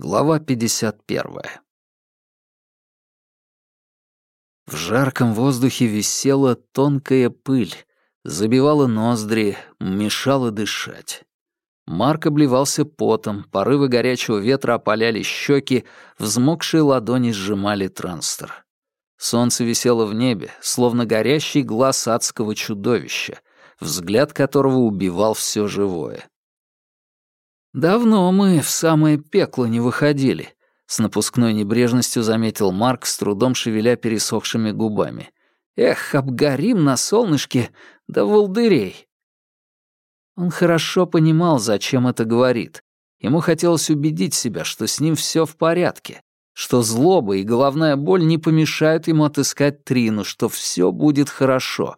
Глава 51. В жарком воздухе висела тонкая пыль, забивала ноздри, мешала дышать. Марк обливался потом, порывы горячего ветра опаляли щеки, взмокшие ладони сжимали транстер. Солнце висело в небе, словно горящий глаз адского чудовища, взгляд которого убивал все живое. «Давно мы в самое пекло не выходили», — с напускной небрежностью заметил Марк, с трудом шевеля пересохшими губами. «Эх, обгорим на солнышке, да волдырей». Он хорошо понимал, зачем это говорит. Ему хотелось убедить себя, что с ним все в порядке, что злоба и головная боль не помешают ему отыскать Трину, что все будет хорошо.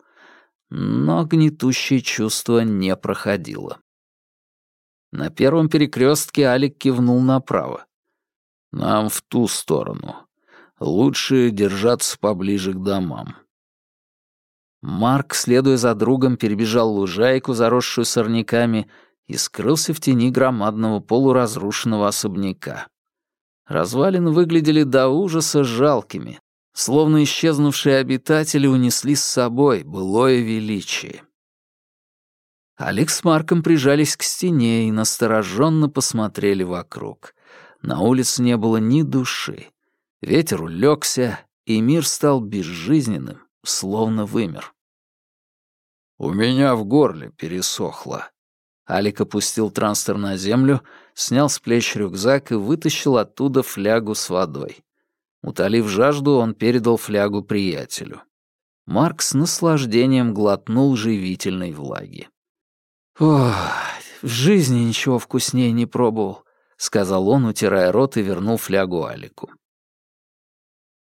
Но гнетущее чувство не проходило. На первом перекрестке Алик кивнул направо. «Нам в ту сторону. Лучше держаться поближе к домам». Марк, следуя за другом, перебежал лужайку, заросшую сорняками, и скрылся в тени громадного полуразрушенного особняка. Развалины выглядели до ужаса жалкими, словно исчезнувшие обитатели унесли с собой былое величие. Алекс с Марком прижались к стене и настороженно посмотрели вокруг. На улице не было ни души. Ветер улегся, и мир стал безжизненным, словно вымер. «У меня в горле пересохло». Алик опустил транстер на землю, снял с плеч рюкзак и вытащил оттуда флягу с водой. Утолив жажду, он передал флягу приятелю. Марк с наслаждением глотнул живительной влаги. «Ох, в жизни ничего вкуснее не пробовал», — сказал он, утирая рот и вернул флягу Алику.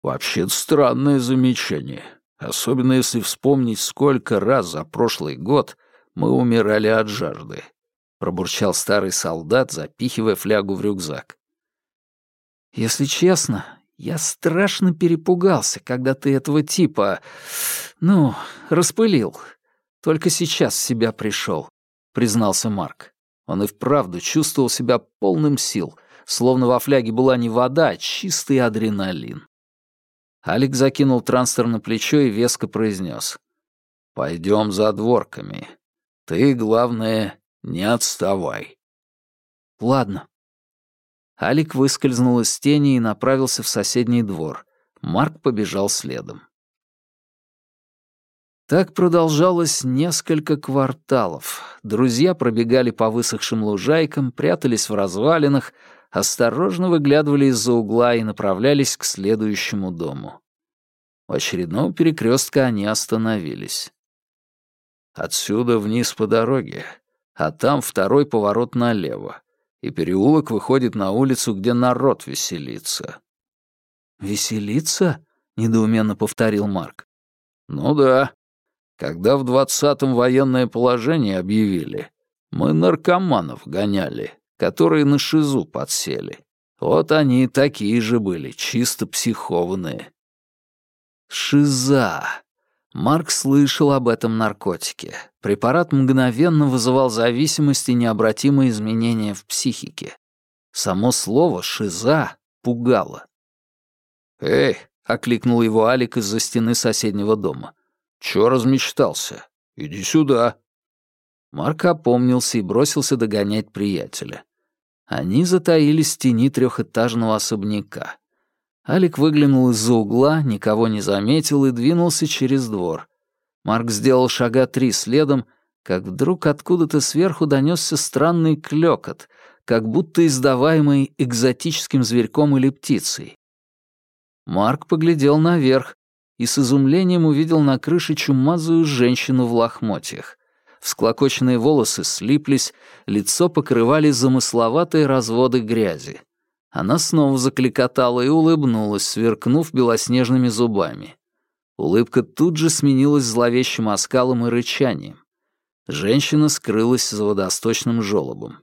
«Вообще-то странное замечание, особенно если вспомнить, сколько раз за прошлый год мы умирали от жажды», — пробурчал старый солдат, запихивая флягу в рюкзак. «Если честно, я страшно перепугался, когда ты этого типа, ну, распылил. Только сейчас в себя пришел признался Марк. Он и вправду чувствовал себя полным сил, словно во фляге была не вода, а чистый адреналин. Алик закинул транстер на плечо и веско произнес. «Пойдем за дворками. Ты, главное, не отставай». «Ладно». Алик выскользнул из тени и направился в соседний двор. Марк побежал следом. Так продолжалось несколько кварталов. Друзья пробегали по высохшим лужайкам, прятались в развалинах, осторожно выглядывали из-за угла и направлялись к следующему дому. У очередного перекрестка они остановились. «Отсюда вниз по дороге, а там второй поворот налево, и переулок выходит на улицу, где народ веселится». «Веселится?» — недоуменно повторил Марк. «Ну да, когда в двадцатом военное положение объявили, мы наркоманов гоняли, которые на шизу подсели. Вот они такие же были, чисто психованные. Шиза. Марк слышал об этом наркотике. Препарат мгновенно вызывал зависимость и необратимые изменения в психике. Само слово «шиза» пугало. «Эй!» — окликнул его Алик из-за стены соседнего дома. «Чё размечтался? Иди сюда». Марк опомнился и бросился догонять приятеля. Они затаились в тени трехэтажного особняка. Алик выглянул из-за угла, никого не заметил и двинулся через двор. Марк сделал шага три следом, как вдруг откуда-то сверху донесся странный клёкот, как будто издаваемый экзотическим зверьком или птицей. Марк поглядел наверх и с изумлением увидел на крыше чумазую женщину в лохмотьях. Всклокоченные волосы слиплись, лицо покрывали замысловатые разводы грязи. Она снова закликотала и улыбнулась, сверкнув белоснежными зубами. Улыбка тут же сменилась зловещим оскалом и рычанием. Женщина скрылась за водосточным желобом.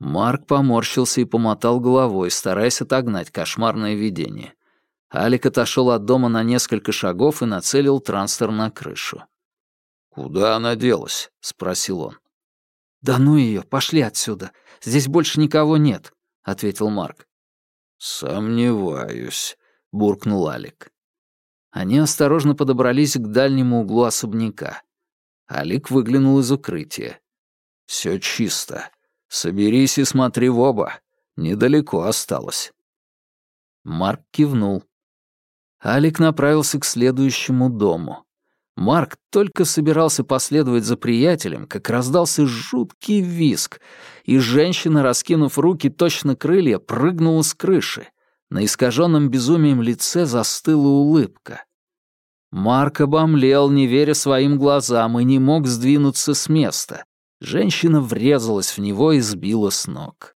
Марк поморщился и помотал головой, стараясь отогнать кошмарное видение. Алик отошел от дома на несколько шагов и нацелил транстер на крышу. «Куда она делась?» — спросил он. «Да ну ее, пошли отсюда. Здесь больше никого нет», ответил Марк. «Сомневаюсь», — буркнул Алик. Они осторожно подобрались к дальнему углу особняка. Алик выглянул из укрытия. «Все чисто. Соберись и смотри в оба. Недалеко осталось». Марк кивнул. Алик направился к следующему дому. Марк только собирался последовать за приятелем, как раздался жуткий визг, и женщина, раскинув руки точно крылья, прыгнула с крыши. На искаженном безумием лице застыла улыбка. Марк обомлел, не веря своим глазам, и не мог сдвинуться с места. Женщина врезалась в него и сбила с ног.